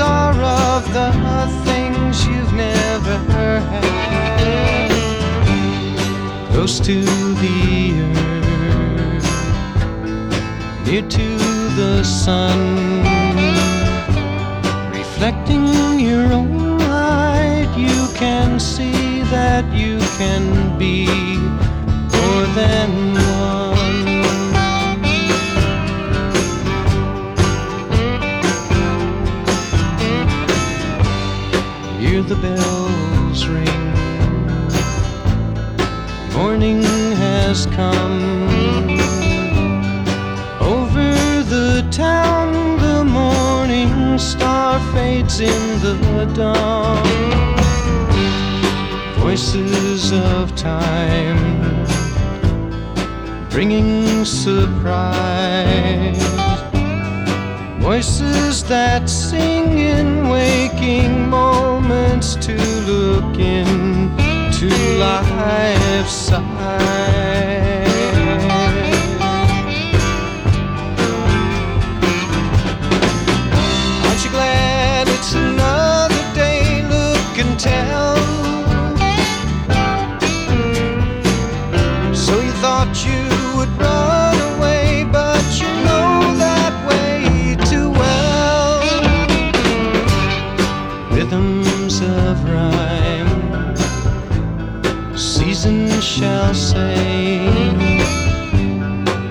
are of the things you've never had. Close to the earth, near to the sun, reflecting your own light, you can see that you can be more than Hear the bells ring. Morning has come. Over the town, the morning star fades in the dawn. Voices of time bringing surprise. Voices that sing in waking moments to look into life's eyes. Aren't you glad it's another day? Look and tell. So you thought you would run shall say.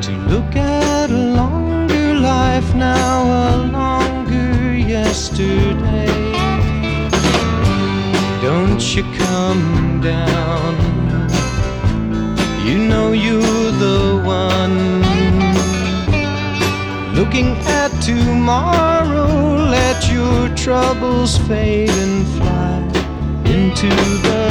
To look at a longer life now, a longer yesterday. Don't you come down. You know you're the one. Looking at tomorrow, let your troubles fade and fly into the